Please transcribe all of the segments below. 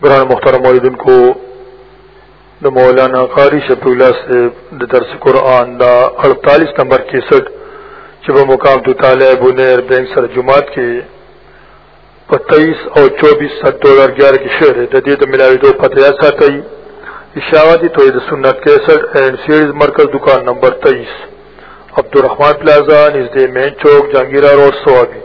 قرآن مختار موردن کو دا مولانا قاری شفی اللہ سے دا درس قرآن دا 48 نمبر کی سٹ چبا مقام تو تالے بنیر بینک سر جماعت کی پا 23 اور 24 ست 2011 کی شعر دا دید ملاوی دو پتہ ایسا تئی اشاوادی توحید سنت کیسٹ اینڈ سیریز مرکز دکان نمبر 23 عبدالرحمن پلازا نزد مین چوک جانگیرہ روڈ سوابی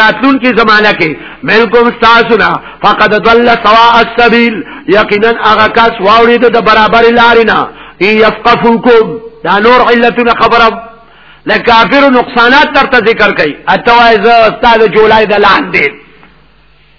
راتلون کی زمانہ کې ملکم تاسونا فقد ضل سواء السبيل یقینا هغه کس واورید د برابر لارینا یفقفوکم دا نور علتونه خبره لکافر نقصانات ترته ذکر کړي اتوایز استاد جولای د لاندې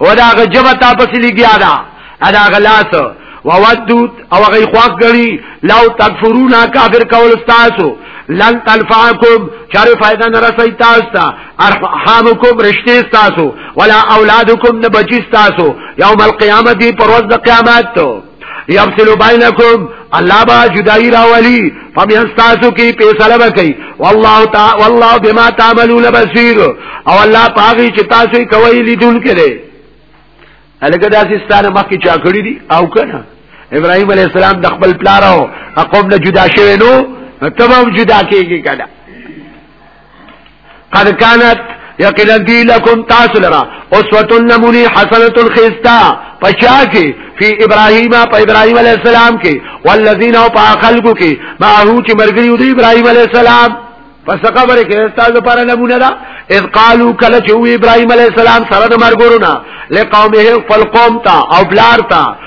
او دا هغه جبه تا پسې لګیا ده ادا هغه لاس وودوت او هغه خواخ غړي لو تکفرونا کافر کول تاسو لن تلفعکم چاره فائدہ نه رسي تاسو ته ارحامکم رشتي تاسو ولا اولادکم نه بچي تاسو یوم القیامت پر ورځ قیامت یفصل بینکم الله با جدائی راولی فمن تاسو کی پیسل بکی والله تا والله بما تعملون بصیر او الله پاغي چې تاسو کوي لیدون کړي الګا داسې ستانه مخکې چا کړی دي او کنه ابراهيم عليه السلام د خپل پلارو قوم نه جدا شوی نو تمام جدا کیږي کړه قد كانت یقینا دی لکم تاسو لرا اسوه نمونی حسنه خستا پچا کې فی ابراهیم په ابراهیم علی السلام کې والذین او په خلقو کې ما هو چې مرګری دی ابراهیم علی السلام پس خبره کې تاسو لپاره نمونه ده اذ قالو کله چې ابراهیم علی السلام سره د مرګورونه لقومه فلقوم تا او بلار تا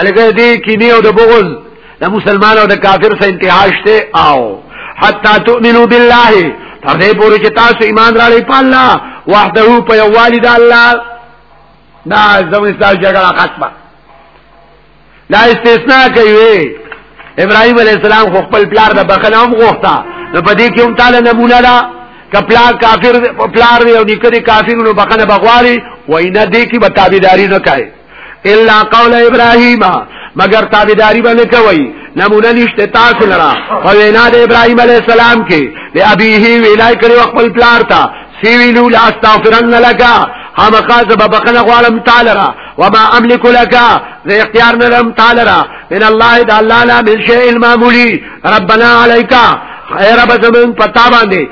الګه دې کینه او د بغض د مسلمان او د کافر سره انتها شته او حتا تؤمنو بالله تر دې پورې چې تاسو ایمان راړې په الله وحده په یوالي د الله دا زموږ تاسو جګړه ختمه لا استثناء کوي ابراهيم عليه السلام خو خپل پلار د بخنه هم غوښتا نو په دې کې هم تعالی نمونه ده کپلا کافر پلار دی او نیکه دی کافر نو بخنه بغواري وای نه دې کې به تابعداري نه کوي الا قول ابراهیم مگر تابعداري باندې کوي نمونه نشته تاسو لرا په وینا د ابراهيم عليه السلام کې د ابيه ویلای کړو خپل پلار ته سی ویلو لا استغفرن لك هم خاز ببخنه غوالم تعالی را وما املك لك زه اختیار نه لرم تعالی را من الله د الله لا من شيء المعمولي ربنا عليك اے رب زمون پتا باندې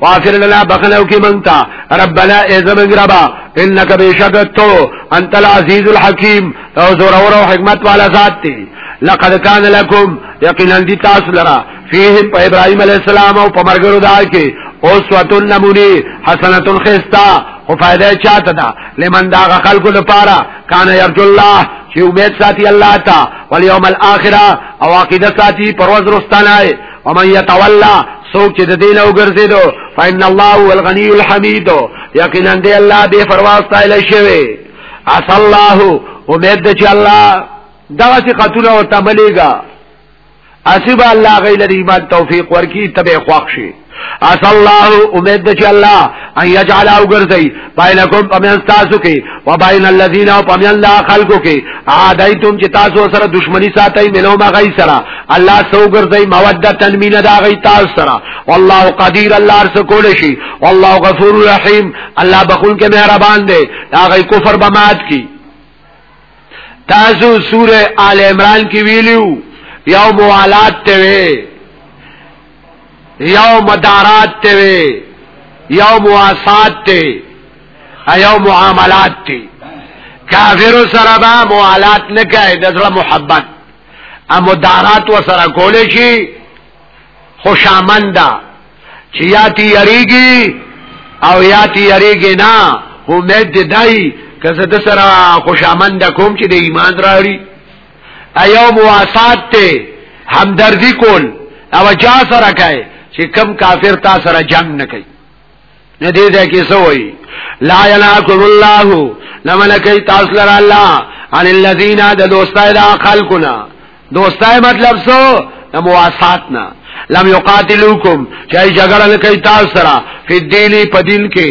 واغفر لنا بخنو کی منتا ربنا ازم ربا انك بشکت تو انت العزيز الحكيم او زور اور حکمت والا ذات تی لقد كان لكم یقینا دی تاسو لرا فیهم په ابراهيم عليه السلام او په مرګرو دا کې اوسوتن نمونی حسنتن خستا خو فائدہ چاته دا لمن دا خلق لپاره کان يرجو الله چې امید ساتي الله تا ول یوم الاخره او عقیده ساتي پرواز رستانه ومن يتولى سوک چې د دین او ګرځیدو فإن الله هو الغني الحمید یقینا دی الله به فرواز تایل شوی اس الله امید چې الله دغه چې قتل او تملیګا اسیب الله غیل ایمان توفیق ورکی تبه خوښ شي اس الله امید چې الله ان یجعل او ګرځي بینکم پمیان تاسو کې و بین الذین او پمیان لا خلقو کې عادیتم چې تاسو سره دښمنی ساتي ملو ما غي سره الله سو ګرځي مودتن مین دا غي تاسو سره والله قدیر الله ارس کول شي والله غفور رحیم الله بخون کې مهربان دی دا غي کفر بمات کی تاسو سوره آل عمران کې ویلیو یو موالات ته یو مدارات ته وي یو مواسات ته یو معاملات ته کافر سره به موالات نه کوي د زړه محبت ا مدارات و سره کول شي خوشامنده چې یا تی یریږي او یا تی یریږي نه امید دی که زه د سره خوشامنده کوم چې د ایمان راړي ایو مواسات ته همدردی کول او جا سره کوي چې کم کافر تا سره جنگ نه کوي نه دې ځای کې سوې لا یلاکم الله لملکی تاسو لرا الله عن الذين د دوستای د خلقنا دوستای مطلب سو د مواسات نه لم یقاتلوکم چې جګړه نه کوي تاسو سره په دیني په دین کې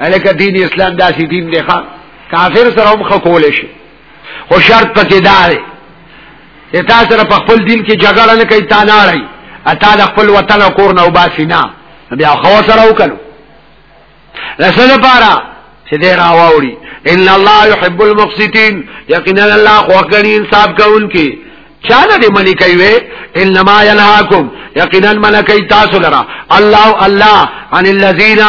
الکه دین اسلام داسې دین دی ښا کافر سره هم خکول شي خو شرط پکې دا دی چې تا سره په خپل دین کې جګړه نه کوي تا نه اړي اته د خپل وطن او کور نه وباسي نه بیا خو سره وکړو لسنه پارا چې دې راوړي ان الله يحب المقسطين یقینا الله خو غني انصاف کوونکی چانه دې منی کوي وې انما ينهاكم یقینا من کوي تاسو لرا الله الله عن الذين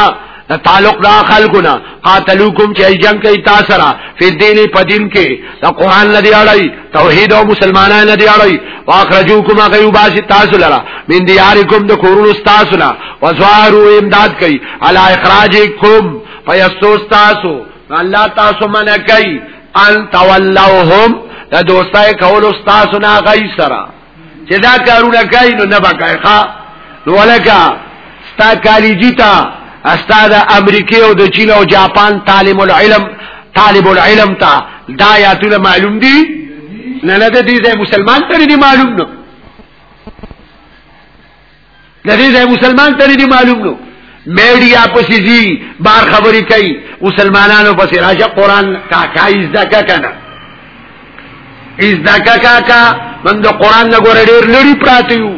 تعلق دا خلقنا قاتلوکم چې جنگ کوي تاسو را په دین په دین کې دا قران نه دی اړای توحید او مسلمانان نه دی اړای واخرجوکم غیو باش تاسو لرا من دیارکم د کورونو تاسو نه وزوارو امداد کوي علی اخراجکم فیسوس تاسو الله تاسو منه کوي ان تولوهم دا دوستای کولو ستاسو نه غي سره چې دا کارونه کوي نو نه بکای ښا نو ولکه ستا کالیجی ته استاد امریکای او د چین او جاپان طالب العلم طالب العلم ته دا یاتونه معلوم دي نه نه دي مسلمان ته دي معلوم نه لري زه مسلمان ته دې معلوم نو میډیا پسې زی بار خبرې کوي مسلمانانو پسې راشه قران کا کایز دا کا کنه از دا کا کا کا من د قران نه ګور ډېر لړی پراته یو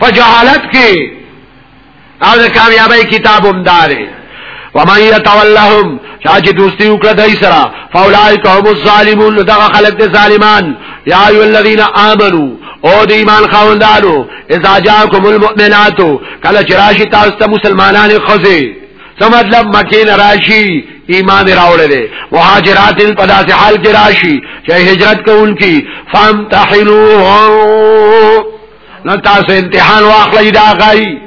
په جهالت کې او د کامیابی کتاب هم داره ومن يتولهم شاج دوستی وکړه دای سره فاولائک هم الظالمون دغه خلق دي ظالمان یا ایو الذین آمنو او د ایمان خاوندانو اذا جاءکم المؤمنات کله چې راشي تاسو ته مسلمانان خزه څه مطلب مکه نه راشي ایمان راوړل دي مهاجرات په داسې حال کې راشي چې هجرت کوونکي فهم تحلوه نو تاسو امتحان واخلئ دا غي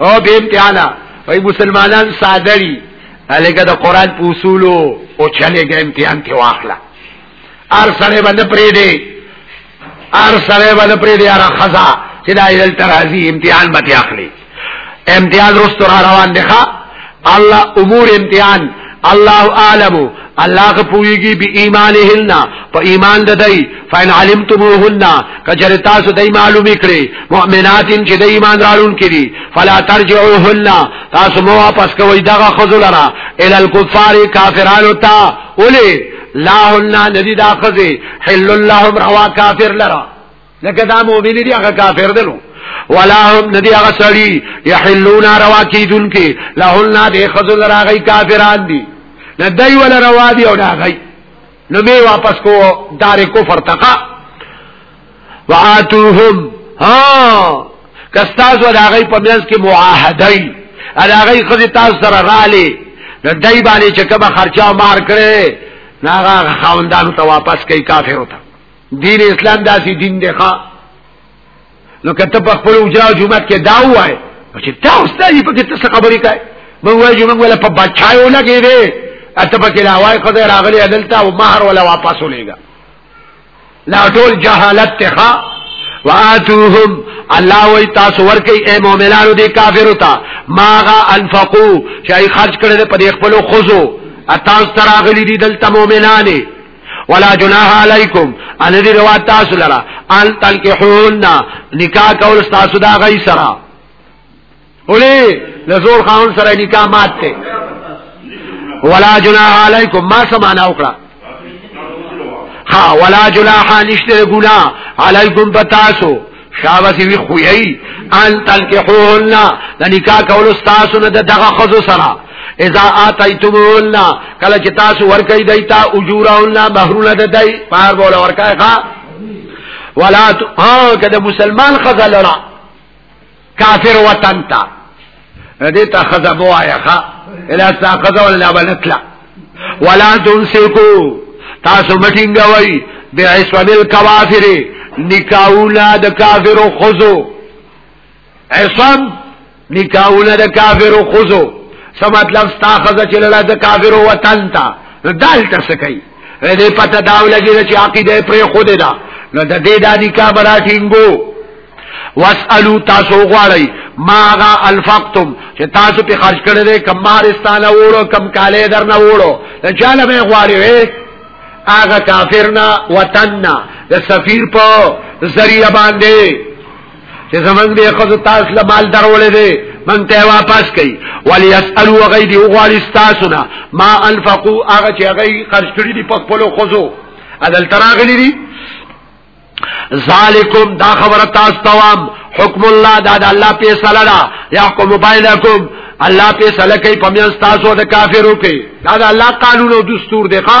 او به امتحان وای مسلمانان ساده دي الګه د قران په اصول او چلېګه امتحان کې واخله ار سره باندې پرې دی ار سره باندې پرې دی ار خزا چې د ایل ترازی امتحان به اخلي امتحان رستو را روان دی ښا الله امور امتحان الله عالم الله غپویږي به ایمانهن په ایمان د دای فین علمتموهن کجر تاسو دای معلومی کړی مؤمناتین چې د ایمان راړون کړي فلا ترجعوهن تاسو مو واپس کوی دغه خذلرا ال الکفار کافرانو تا اولی لا هن ندی دا خذ حل لهم روا کافر لرا لکه دا مؤمن دي هغه کافر دي نو ولا هم ندی هغه سړی يحلون روا کیدون کې لهن د خذل راغی کافران دي نه دای ولا روا دي او نه غي نو می واپس کو دار کفر تقا واتوهم ها کستاز ولا غي په منځ کې معاهدای الا غي خذ تاسو سره رالي نه دای باندې چې کبه خرچا مار کړي ناغه خاوندانو ته واپس کوي کافر وته دین اسلام داسې دین دی ښا نو کته په خپل اجرا جمعات کې دا وای چې تا استاد په کې څه خبرې کوي موږ وایو چې موږ ولا په بچایو لګې دي اته په کې لا وای خو دا راغلي عدالت او مہر ولا واپس ولېګا لا ټول جهالت ته ښا واتوهم الله وی تاسو ورکی اے مؤمنانو دی کافرو ته ماغا انفقو چې خرج کړل په خپل خوزو اتاس تراغلی دي دلته مؤمنانه ولا جناح علیکم ان دې روا تاسو لرا ان تنکحون نکاح کول تاسو دا غي سرا ولې لزور خان سره نکاح مات ته ولا جناح علیکم ما سمعنا وکړه ها ولا جناح نشته ګنا علیکم بتاسو شابسی وی خویی ان تنکحوهن دا نکاح کولو ستاسو نه دغه خزو سره اذا آتیتموهن کله چې تاسو ورکړی دی تا اجورهن مہرونه ده دی پار بوله ورکای ښا ولا ها کده مسلمان خزل را کافر وطن تا دې ته خزه بوایا ښا الا تا خزه ولا بنتلا ولا تنسکو تاسو مټینګوي د عصبه الکوافر نکاولا د کافر خزو عصب نکاولا د کافر خزو سم مطلب ستا خزه چې لړه د کافر وطن ته دالته سکی دې پته دا ولګي چې عقیده پر خود ده نو د دې د نکاح براتینګو واسالو تاسو غواړی ماغا الفقتم چې تاسو په خرج کړی دې کمارستانه وړو کم کاله درنه وړو ته چاله به غواړی وې هغه کافرنا وطننا د سفیر په ذریعہ باندې چې زمنګ دې خود تاسو له مال درولې دي من ته واپس کړي ولی اسالو غیدی وغواړي تاسو نه ما انفقوا هغه چې هغه خرج کړی دي په خپل خوزو ادل تراغلی دي ذالکم دا خبر تاسو توام حکم الله دا د الله په صلی الله يحكم بينكم الله په صلی کوي په میان تاسو د کافرو کې دا د الله قانون او دستور دی ښا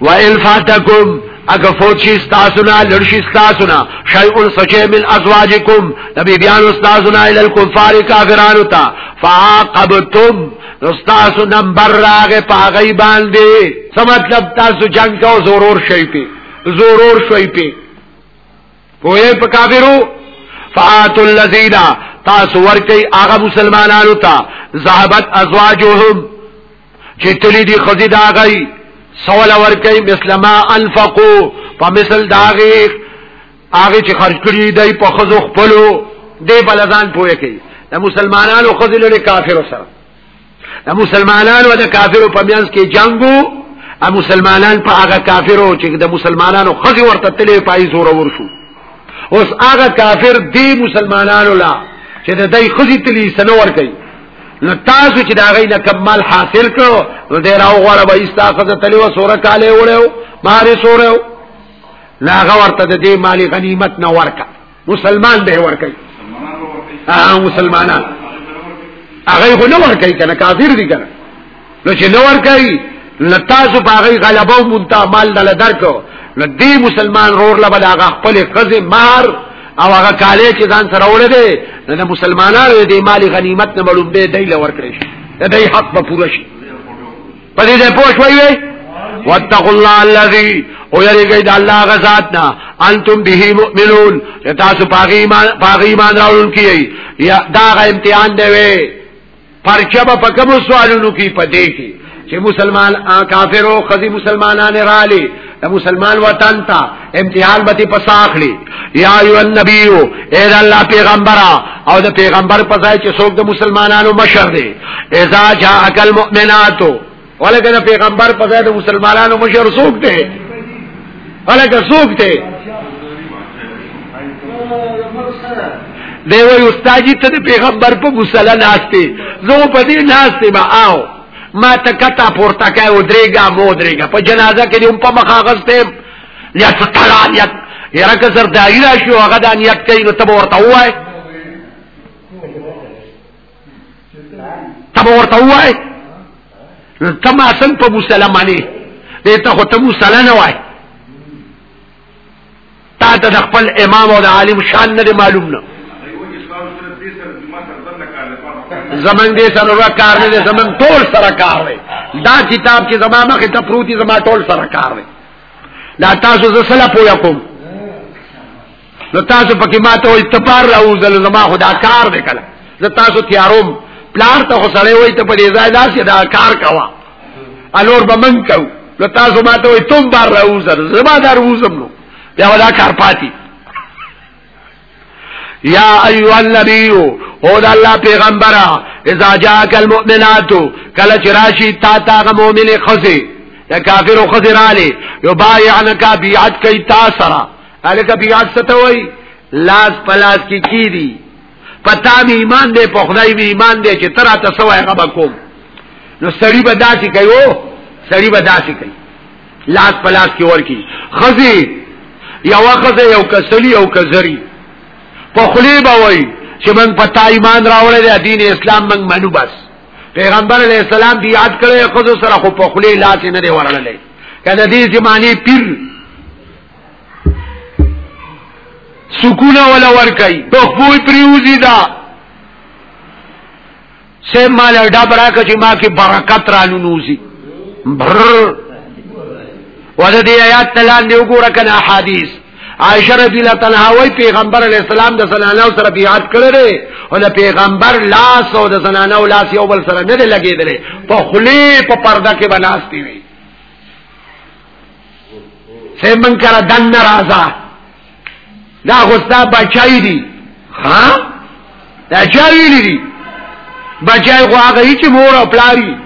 و الفاتکم اګه فوت شي تاسو نه لړ شي تاسو نه شيء سچه من ازواجکم نبي بیان تاسو نه ال الكفار کافرانو ته فعاقبتم تاسو نمبر راغه پاغي باندې څه مطلب تاسو جنگ کو ضرور شي پی ضرور شي پی کوه په کافرو فاتو الذين تاسو ورکی هغه مسلمانانو ته ذهبت ازواجهم چې تلې دي خزي دا غي سوال ورکي مسلمه انفقو په مثل دا غي هغه چې خرج کړی دی په خزو خپلو دی بلدان پوهه کوي د مسلمانانو خزي لري کافر سره د مسلمانانو د کافرو په میانس کې جنگو ا مسلمانان په هغه کافرو چې د مسلمانانو خزي ورته تلې پای زور ورشو اوس هغه کافر دی مسلمانانو لا چې د دای خزي تلې سنور کوي نو تاسو چې دا غي نه کمال حاصل کړو نو دې راو غواړه به استاخذ تلی و سوره کاله وړو ماري سوره لا غورته د دې مالی غنیمت نه ورکا مسلمان به ورکي اه مسلمانان هغه غو نه ورکي کنه کافر دي کنه نو چې نور کوي نو تاسو په هغه غلبه او مونته مال دل درکو نو دې مسلمان رور له بل هغه خپل قزه مار او هغه کاله چې ځان سره وړه دي نو مسلمانانو دې مال غنیمت نه مړوب دې دی لور کړی شي دې حق به پوره شي په دې ځای پوښ وایي واتقوا الله الذي او یریږي د الله غزاد نه انتم به مؤمنون تاسو پاغي ایمان پاغي ایمان راوړل کیږي یا دا غ امتحان دی وی پرچا به پکم سوالونو کې پدې کې چې مسلمان کافر او خزي مسلمانان رالي د مسلمان وطن ته امتحان به په ساخلي یا ایو النبی اے الله پیغمبر او د پیغمبر په ځای چې څوک د مسلمانانو مشر دی اذا جاء المؤمنات ولکه د پیغمبر په ځای د مسلمانانو مشر څوک دی ولکه څوک دی دی وی استاد ته د پیغمبر په مصلی ناشته زه په دې ناشته ما آو ما ته کتا پورته کای او درېګا مو درېګا په جنازه کې هم په مخه غسته یا ستلان یا یره که زرداری راشي هغه د نیت کوي نو ته ورته وای تب ورته وای نو تم اصل په مسلمانې دې ته خو ته مسلمان وای تا ته د خپل امام او د عالم شان نه معلوم نه زمنګ دې سره کار نه زمنګ ټول سره کار دی دا کتاب چې زما مخ ته پروتي زما ټول سره کار دی دا تاسو زسلا پویا کوم نو تاسو پکې ماته وي تپار راوځل زما خدا کار دی کله زه تاسو تیاروم پلار ته خو سړی وي ته په دې ځای داسې دا کار کوا الور به من کو نو تاسو ماته وي تم بار راوځل زما دار وځم نو بیا ودا کار پاتې یا ایو النبیو او دا الله پیغمبره اذا جاءك المؤمنات کله چې راشي تا تا غ مؤمنه خزه یا کافر خزه رااله یو بایعنک بیعت کوي تا سره الکه بیا ستوي لاس پلاس کی کی دي پتا می ایمان دې په خدای می ایمان دې چې ترا ته سوای غبا کوم نو سړی به داسي کوي سړی به داسي کوي لاس پلاس کی ورکی خزي یو خزه یو کسلی یو کزری په خلی به وای چې من پتا ایمان راوړل دین اسلام من منو بس پیغمبر علیہ السلام دی یاد کړی خزو سره خو په خلی لاس نه دی ورللې کله دې زمانی پیر سکون ولا ورکای په خپل پریوزی دا سه مال ډا براک چې ما کې برکت را لونوزی بر ودا دی آیات تلان دی وګوره کنه حدیث عائشہ رضی الله تعالی عنها پیغمبر علی السلام د زنانو سره بیعت کړی او د پیغمبر لاس او د زنانو لاس یو بل سره نه لګیدل په خلی په پرده کې بناستی وی سه من کرا دن نرازا دا خوستا بچائی دی خان دا چاوی لی دی بچائی خو آقا هی چی مور او پلاری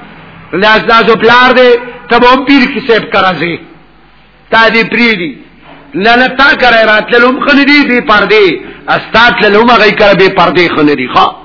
لاس لاسو پلار دی تب هم پیر کی سیب کرازی تا دی پری دی لالا تا کرای رات للوم خندی بی پردی استاد للوم اغی کرا بی پردی خندی خواه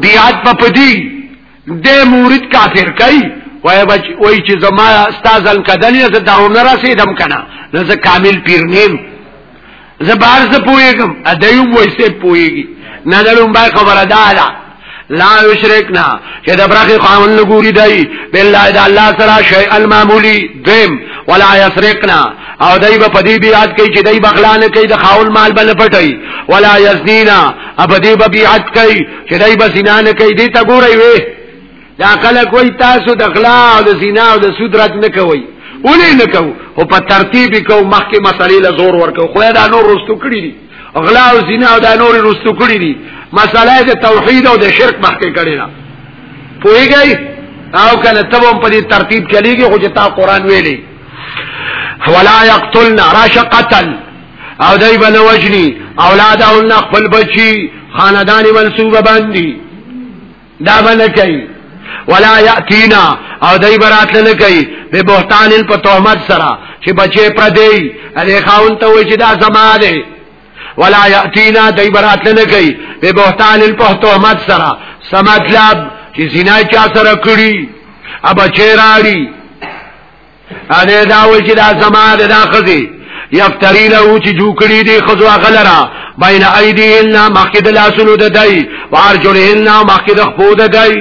بیعت په پدی د مورید کافر کوي وای بچ وای چې زما استاد ان کدنې زه دا عمر رسیدم کنه نو زه کامل پیر نیم زه بار زه پویګم ادیوم وای سه پویګي نه دلم بای خبره دالا لا یشرکنا چې د برخه قانون لګوري دی بالله د الله سره شی المعمولی دیم ولا یسرقنا او دای په دې بیات کوي چې دای بغلان کوي د خاول مال بل پټي ولا یزنینا ابدی ببیعت کوي چې دای به زنا نه کوي دې ته ګوري وي دا خلک وای تاسو د غلا او د زنا او د سود رات نه کوي ولې نه کوو او په ترتیب کو مخکې مسلې له زور ورکو خو دا نور رستو کړی دي غلا او زنا او دا نور رستو کړی دي مسله د توحید او د شرک مخکې کړی نه پوهیږئ او کنه تبم په دې ترتیب چلیږي خو چې تا قران ویلي ولا يقتلنا راش قتل او دای بل وجنی اولاد او نه خپل بچی خاندان منسوبه باندې دا بل کوي ولا یاتینا او دای برات نه کوي به بهتان په تهمت سره چې بچي پر دی اله خاون ته وای چې دا زما دی ولا یاتینا دای برات نه کوي به بهتان په تهمت سره سمطلب چې زنا چا سره کړی ابا چیراړي اده دا وی چې دا زما ده دا خزي یفتری له چې جوکړي دي خزو غلرا بین ایدیهن مخکد لاسونو د دای وارجلهن مخکد خپو د دای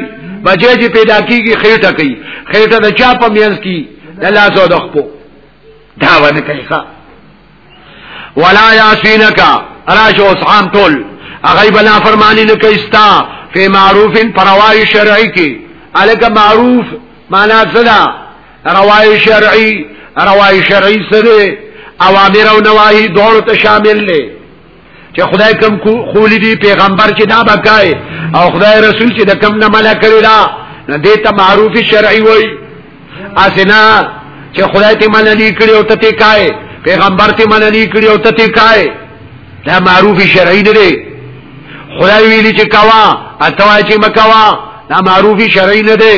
بچی چې پیدا کیږي خېټه کوي خېټه د چا په میز کې د لاسو د خپو دا ونه کوي ښا ولا یاسینک راش اوس عام ټول هغه بلا فرمانی نه کوي ستا په معروف پروايي شرعي کې الک معروف معنا صدا روای شرعي روای شرعي سره اوامر او نواهی دوړو ته شامل دي چې خدای کوم خولې دی پیغمبر چې دا بکای او خدای رسول چې د کم نه ملک کړی دا نه دې ته معروف شرعي وای اسنا چې خدای ته منلی کړی او ته کای پیغمبر ته منلی کړی او ته کای دا معروف شرعي دی خدای ویلی چې کوا اتوای چې مکوا دا معروف شرعي نه دی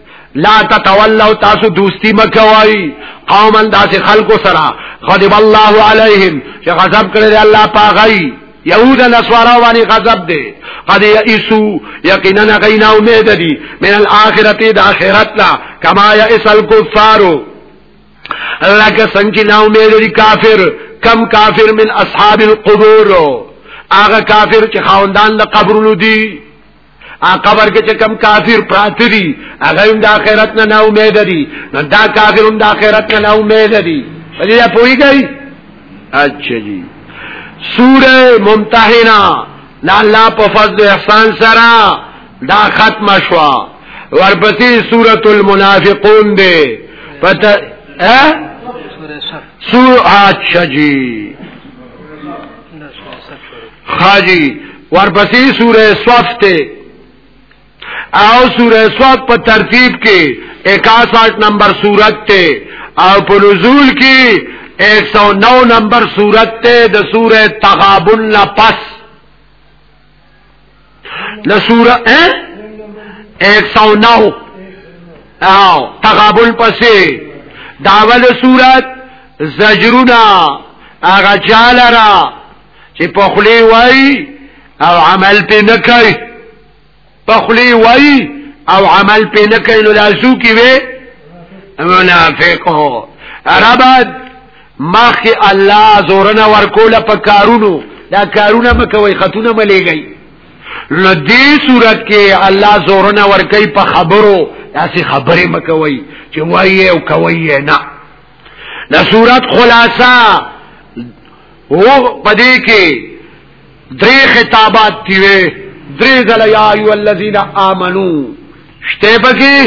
لا تتولوا تاسو دوستی مکوای قوما داس خلق سرا غضب الله علیهم چې غضب کړی الله پاغی یهود نسوارا وانی غضب دی قد یئسو یقینا غینا امید دی من الاخرته د اخرت لا کما یئس الکفار لکه څنګه نا امید دی کافر کم کافر من اصحاب القبور هغه کافر چې خاوندان د قبرونو دي ا قبر کې چې کم کافر پراته دي هغه هم د آخرت نه نه امید دي نو دا کافر هم د آخرت نه نه امید دي په دې پوهیږئ اچھا جی سوره ممتحنه لا الله په فضل احسان سره دا ختم شوا ورپسې سوره المنافقون دی پته ا سوره اچھا جی خاجی ورپسې سوره صف ته او سوره صف په ترتیب کې 61 نمبر سورت ته او په نزول کې 109 نمبر سورت ته د سوره تغابن لا پس د سوره 109 او تغابن پسې داول سورت زجرنا اغا چالرا چې په خلی وای او عمل پې نه کوي په خلی وای او عمل پې نه کوي نو لاسو کې وي منافق هو ربد مخ الله زورنا ورکول په کارونو دا کارونه مکوي خاتونه مليږي نو دې صورت کې الله زورنا ورکي په خبرو داسې خبره مکوي چې وایي او کوي نه د صورت خلاصہ او پدې کې درې خطابات دی وې درې ځله یا ایو الذین آمنو شته بګي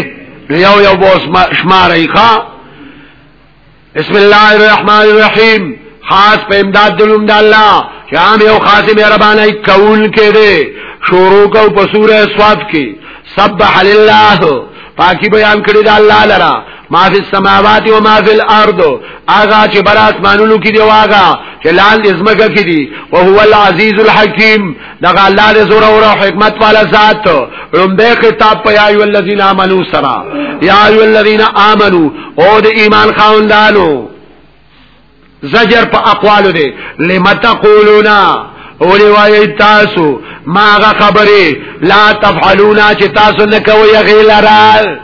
یو یو بوس شمارې ښا بسم الله الرحمن الرحیم خاص په امداد دلوم د الله چې عام یو خاصه مهربانه کول کړي شروع کو په سوره صاد کې سبح لله پاکی بیان کړی دا الله لرا ما فی السماوات و ما فی الارض آغا چې بر اسمانونو کې دی واغا چې لاندې زمکه کې دی او هو العزیز الحکیم دغه الله دې زور او حکمت والا ذات رومبه خطاب په یا ایو الذین آمنو سرا یا ایو الذین آمنو او د ایمان خاوندانو زجر په اقوالو دی لما تقولون اولی وای تاسو ماغه خبره لا تفعلون چې تاسو نه کوي غیلرال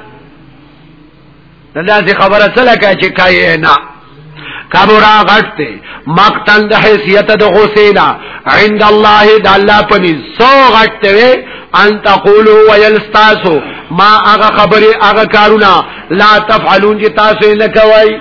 دا چې خبره څه لکه چې کای نه کبرا غټته مقتل د حیثیت د غسینا عند الله د الله پني سو غټته ان تقولوا ويلستاسو ما هغه خبره هغه کارونه لا تفعلون چې تاسو نه کوي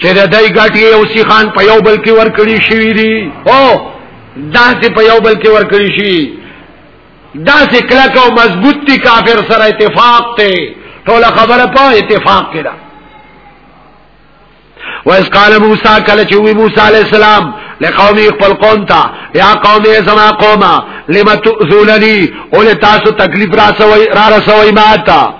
چې د دای ګټي او سیخان په یو بل کې ورکړي شوی دي او داسې په یو بل کې ورکړي شي داسې کلک او مضبوط دي کافر سره اتفاق ته ټول خبره په اتفاق کې ده وإذ قال موسى کله چې وی موسی عليه السلام لقومي خپل قوم ته یا قوم زما قومه لم تؤذونني اول تاسو تکلیف را سوي را رسوي ما ته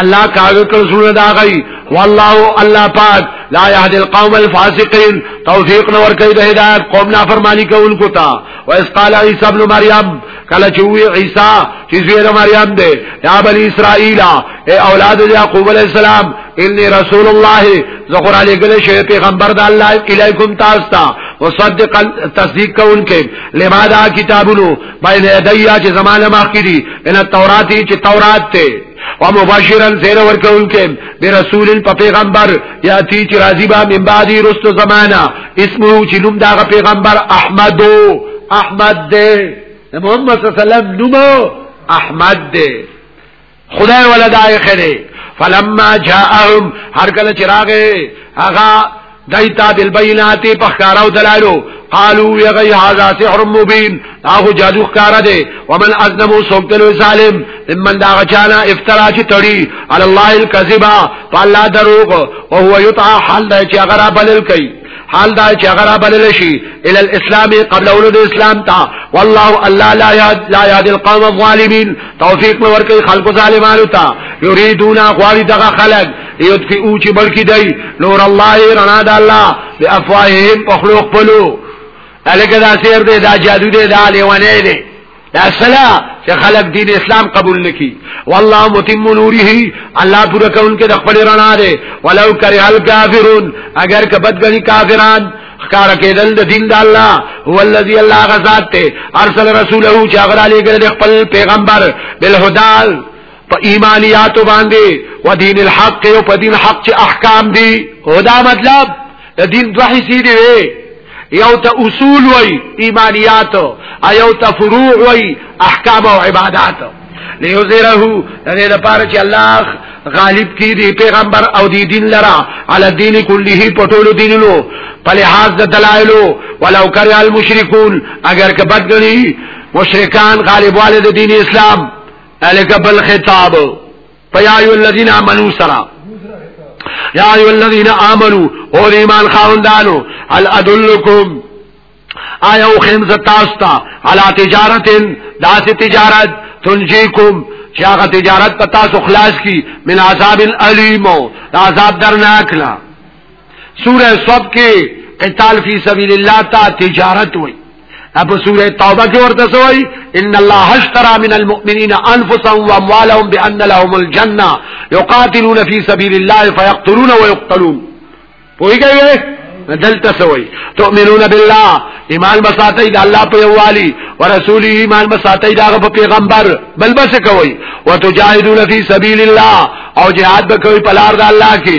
الله کاغه کړ سونه دا غي والله الله پاک لا يهدي القوم الفاسقين توفيق نور کوي د هدايت قوم نافرمانی کوونکو ته وایس قال عيسى ابن مريم کله چې وی عيسى چې زوی مريم دی یا بني اسرائيل اي اولاد يعقوب عليه السلام اني رسول الله زخر علي ګل شي پیغمبر د الله اليكم تاسو ته مصدقا تصدیق کوونکې لماذا کتابونو بین یدیا چې زمانه مخکې دي ان التورات چې تورات ته ومبشرا زیر ورکون کې برسول په پیغمبر یاتی چې راضی با من بعد رست زمانہ اسمه چې نوم دا پیغمبر احمد احمد دې محمد صلی الله علیه وسلم نوم احمد دې خدای ولدا یې خره فلما جاءهم هر کله چراغه هغه دایتا بالبینات پخکاراو دلالو قالو یغی هذا سحر مبین هغه جادو ښکارا دی ومن اذنب سوکتل ظالم ممن دا غچانا افترا چې تړي علی الله الكذبا فالله دروغ او هو یطع حال دا چې هغه بلل کوي حال دا چې هغه بلل شي ال الاسلام قبل اولد اسلام تا والله الله لا یاد لا یاد القوم الظالمین توفیق ورکړي خلق ظالمانو ته یریدون غواړي دغه خلک یطفئو چې بلکی دی نور الله رنا د الله بافواههم پخلوق پلو الګه دا سیر دی دا جادو دی دا لیوانه دی دا سلا چې خلق دین اسلام قبول نکي والله متم نوره الله پورا کون کې د خپل رڼا دی ولو کرے الکافرون اگر کبد غني کافران خکار کېدل د دین د الله هو الذی الله غزاد ته ارسل رسوله چې اغرا لګل خپل پیغمبر بالهدال په ایمانیات باندې و دین الحق او په دین حق چې احکام دي او دا مطلب د دین دوه حصے دي یو ته اصول وای ایمانیات او یو ته فروع وای احکام او عبادت ليظهره دې لپاره چې الله غالب کی دی پیغمبر او دی دین لرا علی دین کله په ټولو دینونو په لحاظ د دلایلو ولو کریا المشرکون اگر کبد غنی مشرکان غالب والد دین اسلام الک بل خطاب پیا ایو الذین آمنو سرا یا ایو الذین آمنو او ایمان خاوندانو هل ادلکم آیا او خیم زتاستا علا تجارت داسی تجارت تنجیکم چې هغه تجارت پتا سو خلاص کی من عذاب الیم عذاب درناک نه سوره صف کې قتال فی سبیل الله تا تجارت وای اپ سوره توبه کې ورته سوای ان الله اشترى من المؤمنین انفسهم واموالهم بان لهم الجنه يقاتلون فی سبیل الله فيقتلون ويقتلون پوهیږئ دلته سوي تؤمنون بالله ایمان بساتای د الله په یوالي ورسول ایمان بساتای دغه په پیغمبر بل بس کوي وتجاهدون فی سبیل الله او جهاد به کوي په لار د الله کې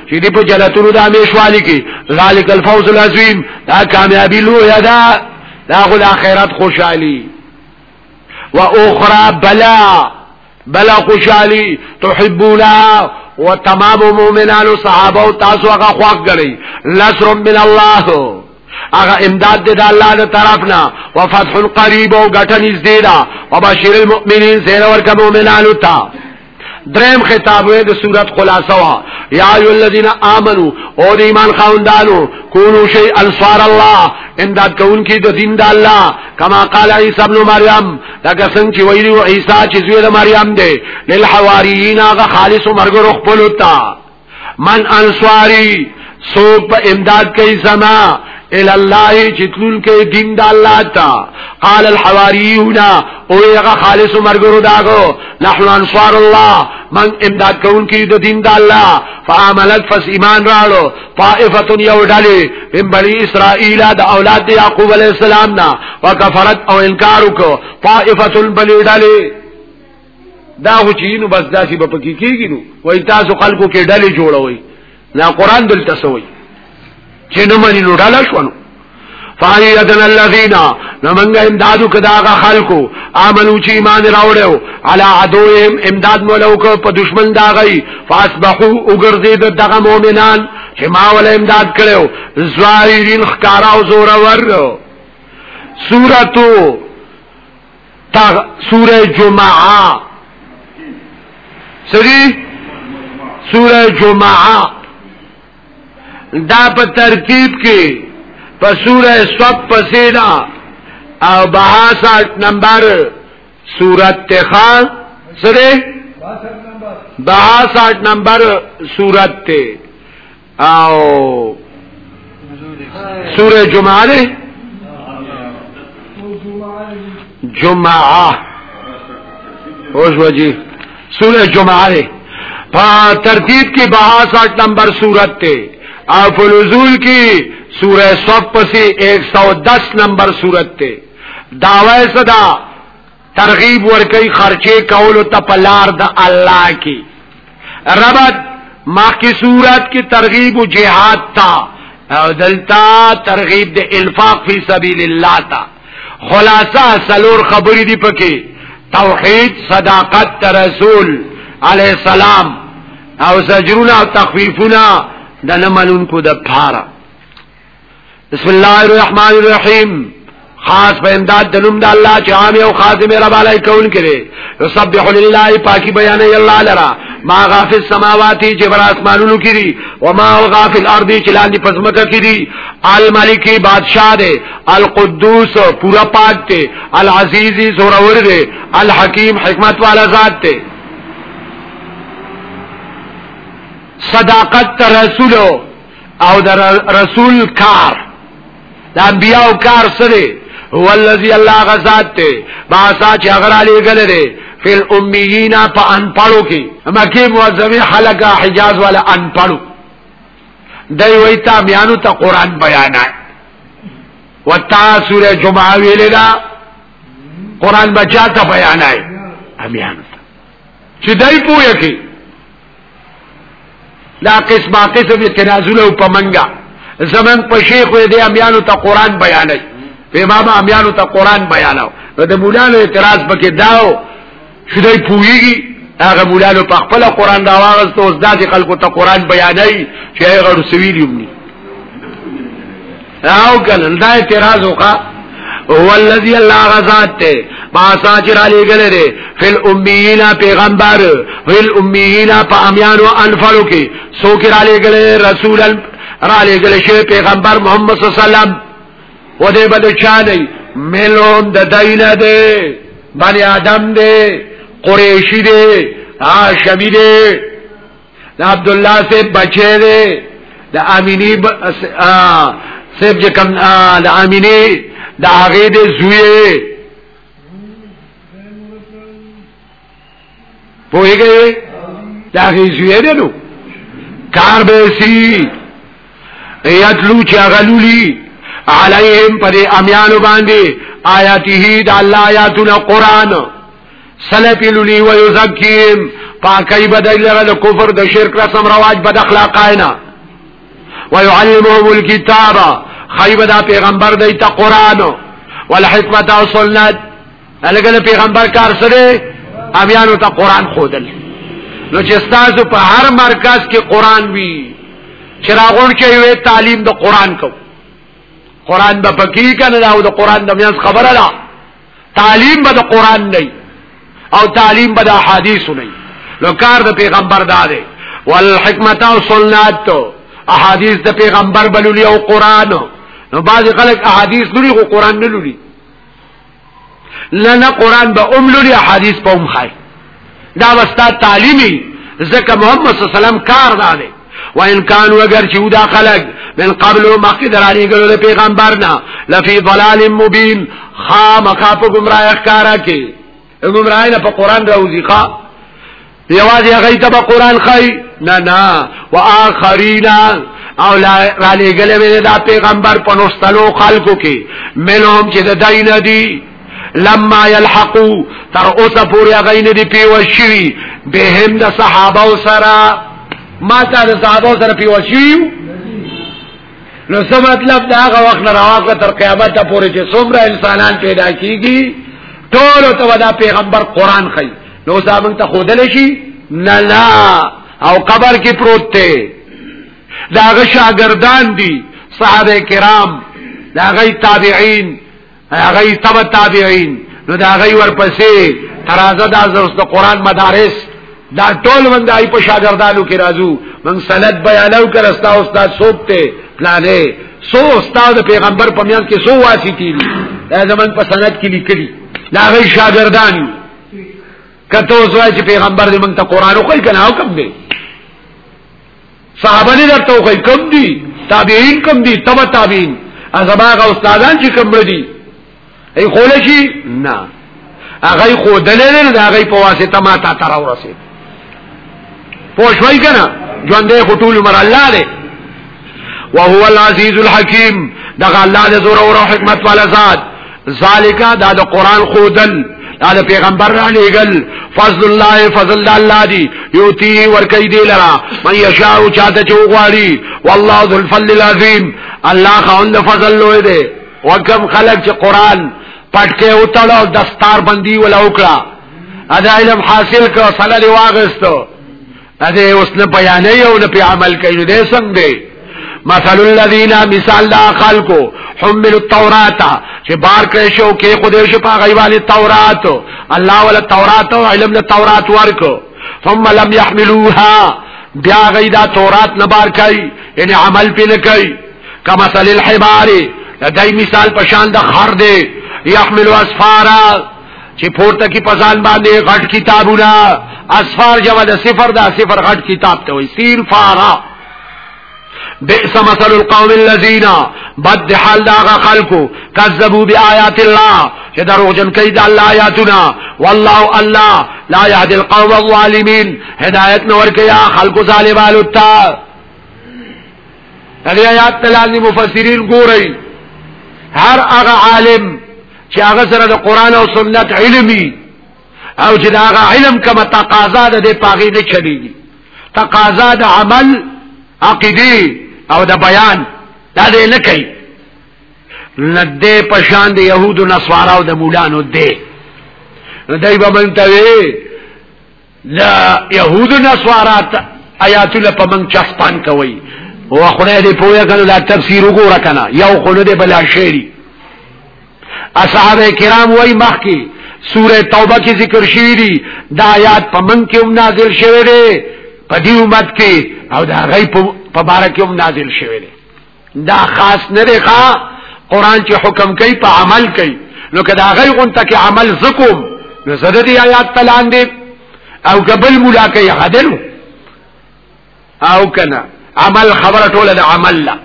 چې دی په جنتونو د همیشوالي کې ذالک الفوز العظیم دا کامیابی لوی ده دا خو د آخرت خوشحالي و اخرى بلا بلا خوشحالي تحبونها و تمام مؤمنان و صحابه و تاسو اغا خواق گلی نصر من الله اغا امداد دید اللہ دا طرفنا و فتح قریب و گٹن از دیدا و بشیر المؤمنین سینور کا مؤمنان تا دریم خطاب وې د صورت خلاصه وا یا ای الذین آمنو او د ایمان خاوندانو کونو شی انصار الله امداد کون کی د دین د الله کما قال عیسی ابن مریم لکه څنګه چې ویلو عیسی چې زوی د مریم دی للحواریین هغه خالص مرګ روح پلوتا من انصاری سوک په امداد کوي زما ال الله چتلول کوي دین د الله تا قال الحواریون او هغه خالص مرګرو داغو نحن انصار الله من امداد کوون کی د دین د الله فعملت فس ایمان راړو طائفه یو ډلې من بنی اسرائیل د اولاد یعقوب علی السلام نا وکفرت او انکار وکړه طائفه بنی ډلې دا خو چې نو بس داسې به پکې کېږي نو وای تاسو خلکو کې ډلې جوړوي دا قران دلته سوي چې نه مانی نو ډاله شو نو فایدن الذین نمنګ امدادو کداغه خلکو امنو چې ایمان راوړو علی عدوهم امداد مولو کو په دشمن داغی فاسبحو وګرځید دغه مؤمنان چې ما ول امداد کړو زوایرین خکارا او زورور سورتو تا سوره جمعه سری سوره جمعه دا په ترتیب کې په سوره صف پسې دا او 62 نمبر سورت تخا سره 62 نمبر سورت ته او سوره جمعه ده جمعه اوس وجي سوره جمعه ده په ترتیب کې 62 نمبر سورته ته او په نزول کې سوره صف پسې 110 نمبر سورته ته داوی صدا ترغیب ورکی خرچه کولو ته په لار د الله کې ربط مخکې صورت کې ترغیب او جهاد تا او دلتا ترغیب د انفاق فی سبیل الله تا خلاصہ سلور خبرې دی پکې توحید صداقت رسول علی السلام او زجرنا او تخفیفنا د نملونکو د پاره بسم الله الرحمن الرحیم خاص په امداد د نوم د الله چې عام او خاص مې رب علی کول کړي یسبح لله پاکي بیان ای الله لرا ما غافل السماوات چې بر اسمانونو کې دي او ما غافل الارض چې لاندې پزمکه کې دي الملک بادشاہ دی القدوس پورا پاک دی العزیز زورور دی الحکیم حکمت والا ذات دی صداقت رسولو او د رسول کار د انبیاء کار سره هو الذی الله غزاد ته ما سا چې غره علی غل دی فل امیین په ان پړو کې مکه معظمه حلقه حجاز والا ان پړو دای وای تا میانو ته قران بیانای وتا سوره جمعه ویلې دا قران بچا ته بیانای امیانو ته چې دای پوهه کې دا قسمه قسم تنازل او پمنګا زمن په شیخ دې امیانو ته قران بیانای په امام امیانو ته قران بیاناو نو د مولانا اعتراض پکې داو چې دوی پوېږي هغه مولانا په خپل قران دا واغست او ځداسي خلکو ته قران بیانای چې هغه رسوي دی او کنه دا اعتراض وکا هو الذي الله غزاد ته باسا چې را لېګل دي فل اميين پیغمبر فل اميين په اميانو انفالو کې سو کې را لېګل رسول را لېګل شي پیغمبر محمد صلی الله علیه وسلم و دې بل چا نه ملون د دینه ده بني آدم ده قریشی ده هاشمی ده د عبد الله سے بچے دے د امینی ب... ا... سیب چې کوم د امینی د هغه د زوی پوهیږي دا هغه زوی دی نو کار به سی یتلو چې هغه لولي علیهم پر امیانو باندې آیاته د الله آیاتونه قران سلف للی و یزکیم پاکی بدای لره د کفر د شرک رسم رواج بد اخلاقاینا و یعلمهم الكتاب خیب دا پیغمبر دی تا قرآن والحکمت او سنت لګل پیغمبر کار سره امیانو ته قرآن خودل نو چې تاسو په هر مرکز کې قرآن وی چراغون کې وی تعلیم د قرآن کو قرآن به پکی کنه دا د قرآن د میاس خبره ده تعلیم به د قران نه او تعلیم به د احادیث نه نو کار د پیغمبر دا دی والحکمت او سنت احادیث د پیغمبر بللی او قران نو بعضی خلک احادیث لولي او قران نه لولي لنه قران به ام لولي احادیث په ام خای دا وستا تعلیمی ځکه محمد صلی الله علیه وسلم کار دا دی وان كانوا اگر چې دا خلق من قبل مخکې درانه ګلو د پیغمبر نه لفي ضلال مبين خامخا په گمراه ښکارا کې گمراه نه په قران راوځي ښا یوازې هغه ته په قران خای نه نه واخرینا او را لګلې دا پیغمبر په نوستلو خلکو کې ملهم چې د دای نه دی لما يلحقو تر اوسه پوری هغه نه دی پیو شوی به هم د صحابه سره ما ته د صحابه سره پیو شوی نو څه مطلب دا هغه وخت نه راوخه تر قیامت پورې چې څومره انسانان پیدا کیږي ټول ته ودا پیغمبر قران خي نو زمون ته خودل شي نه نه او قبر کې پروت دی دا هغه شاګردان دي صحابه کرام دا هغه تابعین هغه تبع تابعین نو دا هغه ورپسې ترازه دا زرس د قران مدارس دا ټول وندای په شاګردانو کې راځو من سند بیانو کړه استا استاد سوبته پلانې سو استاد پیغمبر په میان کې سو واسي دي دا زمون په سند کې لیکلي دا غي شاګردان کته اوس وای چې پیغمبر دې مونږ ته قران خو کنه حکم دی صحابه نه درته وخی کم دي تابعین کم دي تبع تابعین ازماغه استادان چې کم دي ای خول شي نه هغه خو دلل نه هغه په واسطه ما تا تر ورسه پوښوي کنه ژوندې خټول مر الله دې وهو العزیز الحکیم دغه الله دې زور او حکمت والا ذات ذالک دا د قران خودل دا د پیغمبر را لېګل فضل الله فضل الله دی یوتی ور کوي دی لرا من یشاء چاته چوغاری والله ذو الفضل العظیم الله خوند فضل لوی دی وکم خلق چې قران پټکه او تړو دستار بندي ولا وکړه ادا علم حاصل کړ صلی الله علیه وسلم اته اوس نه بیانې او نه په عمل کوي نو دې څنګه دی مثل الذين مثال دا خلقو حمل التوراتا چې بار کړی شو کې خدای شو په غیوالي تورات الله ولا تورات او علم له تورات ورکو ثم لم يحملوها بیا غي دا تورات نه بار کوي یعنی عمل پې نه کوي کما مثل الحمار دا مثال پشان د خر دی يحمل اسفارا چې پورته کې پسان باندې غټ کتابونه اسفار جمع د صفر دا صفر غټ کتاب ته وي سیر فارا بئس مثل القوم الذين بد حال دا خلقو كذبوا بآيات الله چې دروغجن کوي د الله آیاتونه والله الله لا يهدي القوم الظالمين هدايت نور کوي خلق ظالمانو ته دغه آیات تلازم مفسرین ګورئ هر هغه عالم چې هغه سره د قران او سنت علمي او چې دا علم کومه تقاضا ده د پاغي نه چلیږي تقاضا د عمل عقیده او د بیان دا دې نه کوي لدې پشان د يهودو نصاراو د مولانو دې دای په منتوي لا يهود نصارات آیات له پمن چسپان کوي او خدای دې پوهه کړو لا تفسیر وګوره کنه یو خونه دې بلا شعری اصحاب کرام وای مخکی سوره توبه کې ذکر شوی دی دا آیات پمن کې هم نازل شوی دی په دې امت کې او دا غي په بارکه هم نازل شوی دی دا خاص نه دی ښا قران چې حکم کوي په عمل کوي نو کدا غي غونته کې عمل زکوم نو زده دي آیات تلان دي او قبل مولا کوي عدل او کنا عمل خبره ټوله د عمل لا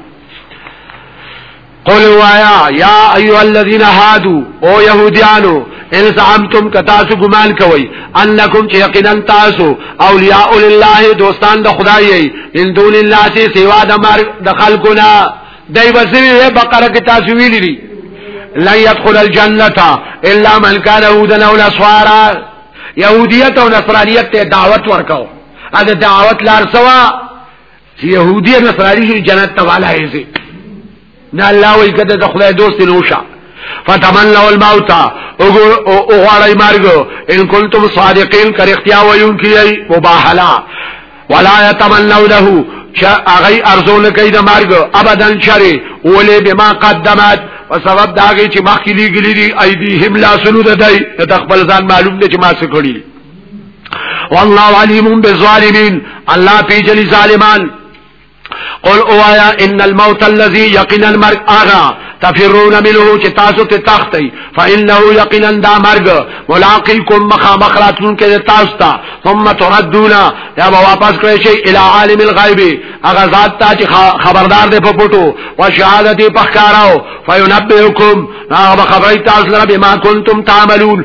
قل وایا یا ایها الذین هادو او يهوديانو ان زعمتم کتاسو ګمان کوي انکم چې یقینا تاسو اولیاء لله دوستان د خدای یې ان دون الله سي سوا د مار د خلقنا دای وسوی بقره کې تاسو ویلي دي لا يدخل الجنه الا من كان هودا او نصارا يهوديت او نصرانيت ته دعوت ورکاو ا دعوت لار سوا چې يهودي او نصراني شي جنت ته والا یې سي نه الله وي کده د خدای دوست نه وشه فتمنوا الموت او غواړی مرګ ان کنتم صادقین کر اختیا ویون کیای مباهلا ولا يتمنونه چا اغي ارزو نه کوي د مرګ ابدا شری ولې بما قدمت په سبب داږي چې مخکې لګلې دي ايدي هم لا سنود دای ته خپل ځان معلوم دي چې ما څه کړی والله علیم بالظالمین الله پیجلی ظالمان قل اوایا ان الموت الذي يقين المرء اغا تفرون منه چې تاسو ته تختی فانه یقینا دا مرګ ملاقاتکم مخامخراتون کې تاسو ته ثم تردون یا واپس کړئ شي الی عالم الغیب هغه ذات ته چې خبردار دی په پټو او شهادت په ښکاراو فینبئکم هغه خبرې تاسو لپاره بما کنتم تعملون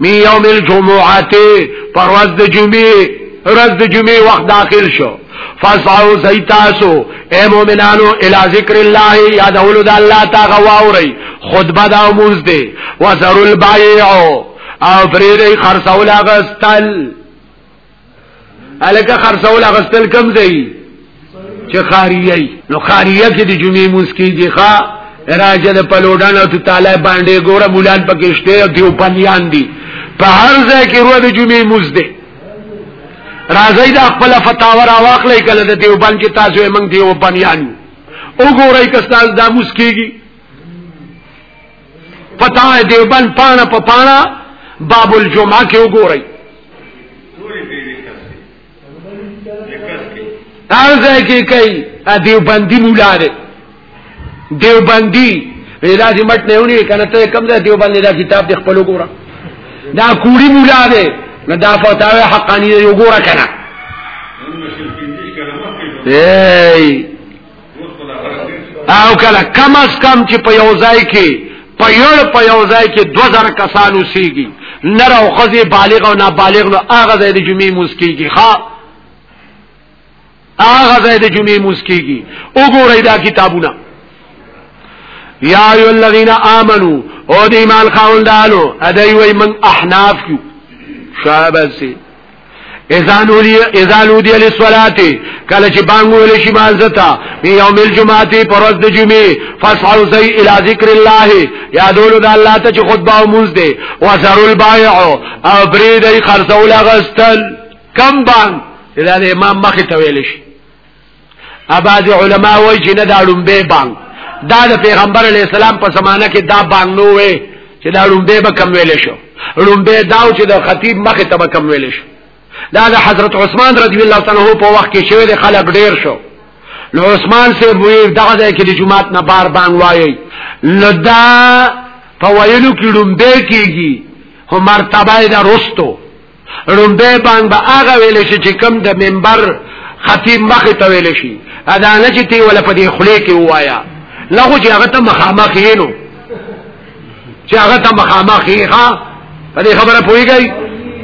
می یوم الجمعه پر ورځ د جمعې ورځ د جمعې وخت داخل شو فاسعو زیتاسو اے مومنانو الى ذکر الله یادولو د الله تعالی واوري خطبه دا موز دی وزر البیع او فریدی خرصول اغستل الکه خرڅول غستل کم ځای چې خاریه نو خاریه کې د جمعې مونږ کېږي ښا راځه د پلوډان او تعالی باندې ګوره مولان پکې شته او دیو پنیان دي په هر ځای کې روه د جمعې مونږ دی راځي د خپل فتاوا را واخلې کله د دیو باندې چې تاسو یې مونږ دیو پنیان وګورئ کستاز دا مونږ کېږي پتا دیوبند پانا په پانا باب الجمعه کې وګورئ هر ځای کې کوي دیوبندی مولا دی دیوبندی ویلا دې مټ نه ونی کنه ته کم ځای دیوبندی دا کتاب د خپل وګوره دا کوړی مولا دی نه دا فتاوی حقانی دی وګوره کنه ای او کله کم از کم چې په یو ځای کې په یو په یو ځای کې 2000 کسان اوسېږي نر او خزي بالغ او نابالغ نو هغه ځای د جمعې مسکیږي ښا هغه ځای د جمعې مسکیږي وګورئ دا کتابونه یا ایو الذین آمنو او د ایمان خاوندانو ادای وای من احناف کیو شابه سي اذا نودی اذا لودی للصلاه کله چې بانګ ویل شي مانځتا یوم الجمعه پر ورځ د جمعې فصعوا زي الى ذکر الله یادول د الله ته چې خطبه او موز دی وزروا البائع او برید خرڅول غستل کم بانګ دا د امام مخ ته ویل شي اباز علما وای چې نه دا لومبه بانګ دا د پیغمبر علی السلام په زمانه کې دا بانګ نو وې چې دا لومبه به کم ویل شو لومبه داو چې د خطیب مخه ته به کم ویل شو دا د حضرت عثمان رضی الله تعالی عنہ په وخت کې شوی د خلک ډیر شو نو عثمان سے وی دغه ځای کې د جمعات نه بار بانګ وایي لدا په ویلو کې لومبه کېږي هو مرتبه دا رستو رومبه بانګ به هغه ویل شي چې کم د منبر خطیب مخ ته ویل شي ادا نه چې تی ولا په دې خله کې وایا لغه چې هغه ته مخامخ یې نو چې هغه ته مخامخ یې ها په دې خبره پويږي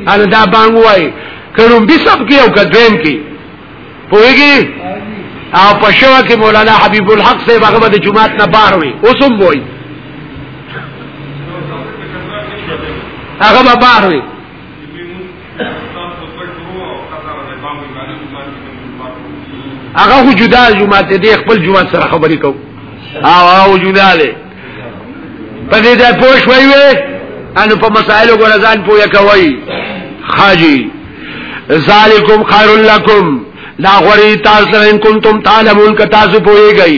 ان دا بانګ وای کروم به سب کې او کدویم کې پوهیږي او په شوا کې مولانا حبیب الحق صاحب هغه د جمعات نه بار وي اوسم وای هغه به بار وي هغه جدا جمعات دې خپل جمعات سره خبرې کو او او جدا له په دې ځای پوه شوي وي انو په مسائلو ګور ځان پوهه کوي خاجي ذالکم خیر لکم دا غوری تاسو سره ان کنتم تعلمون ک تاسو پوهیږئ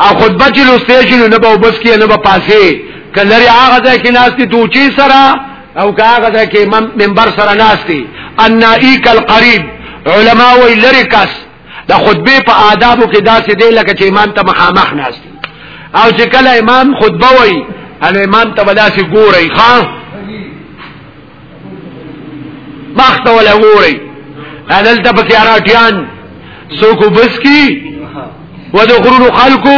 او خطبه چې لسته شي نو به وبس کې نه به پاسې کلری هغه ځای کې ناشتي دوچی سره او هغه ځای کې منبر سره ناشتي ان ایکل قریب علما وی لری کس د خطبه په آدابو کې داسې دی لکه چې امام ته مخامخ ناست او چې کله امام خطبه وایي ان امام ته داسې ګوري ښا مخت ولا ګوري انا التبه کې اراټیان څوک وبس کی و د غرونو خلکو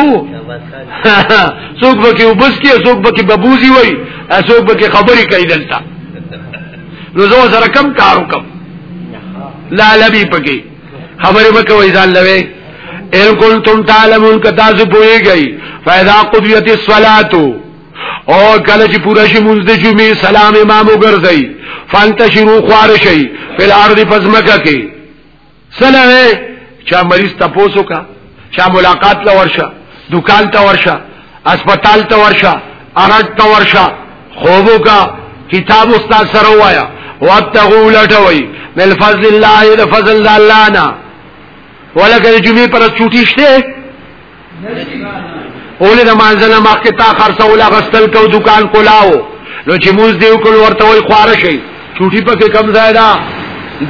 څوک به کې وبس کی څوک به کې ببوزي وای څوک به کې خبرې کوي دلته نو زه سره کم کار وکم لا لبي پکې خبرې مکوئ ځان لوي ان کنتم تعلمون کتا سو پويږي فاذا قضيت الصلاه او کله چې پوره شي مونږ د جمعې سلام امام وګرځي فانتشروا خوارشي په الارض پزمکه کې سلام چا مریض تاسو کا چا ملاقات ته ورشه دکان ته ورشه اسپیټال ته ورشه ارټ ته ورشه خوبو کا کتاب استاد سره وایا واتقوا لټوي من فضل الله د فضل الله نه ولکه جمعې پر چوټی شته اولې د مانځنه مخکې تا خرڅول غستل کو دکان کولاو نو چې موږ دیو کول ورته وي خواره شي چوټي پکې کم ځای دا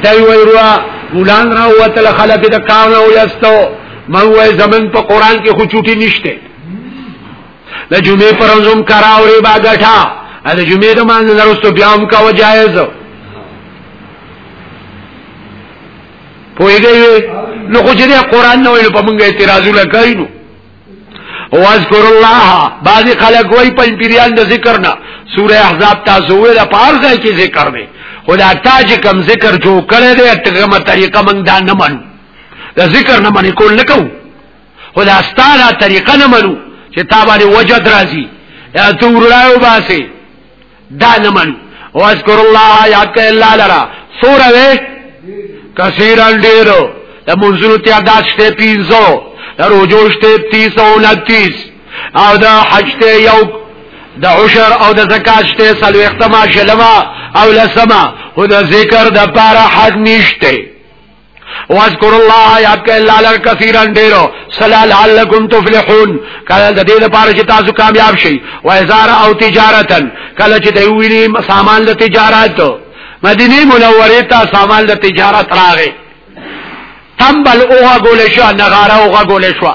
دای وای روا ګولان را وتل خلک د کار او یستو من وای زمن په قران کې خو چوټي نشته د جمعې پر ورځم کرا او ری باګټا د جمعې د مان نرستو بیا هم کا وجایز پوهیږي نو خو چې قرآن نه ویل په موږ اعتراضونه کوي نو واذکر الله بعضی خلک وای په پیریان د ذکر نه سوره احزاب تاسو ویل په هر ځای کې ذکر دی خدا تاج کم ذکر جو کړی دی تګمه طریقه موږ دا نه منو د ذکر نه منې کول نکو خدا ستاره طریقه نه منو چې تا باندې وجد راځي یا تو ورایو باسي دا نه منو واذکر الله یاد کړه الله لرا سوره وې کثیرن ډیرو د منزلو ته داس ته پینځو د روزو شته 329 او د حج ته یو د عشر او د زکات ته سلو اختما شلما او لسما هو د ذکر د پاره حد نشته واذکر الله یاد کړئ الله لر کثیرا ډیرو صلی لعلکم تفلحون کله د دې لپاره چې تاسو کامیاب شئ و ازار او تجارتا کله چې دوی ویلي سامان د تجارت مدینه منوره ته سامان د تجارت راغی تنبل اوه ګول شو نغاره اوه ګول شو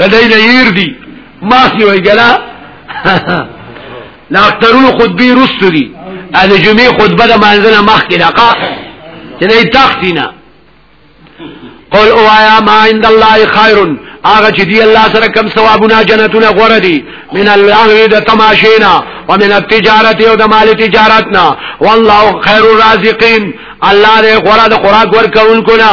لدی نه ير دي ماس نه وي ګلا لا اکثرون خطبه رست دي د جمعې خطبه د مانځنه مخ کې لقا چې نه تختینا قل او آیا ما عند الله خير هغه چې دی الله سره کم ثوابونه جنتونه غوړه دي من الله د تماشینا ومن التجارت او د مال تجارتنا والله خير الرازقين الله دې غوړه د خوراک ورکوونکو نه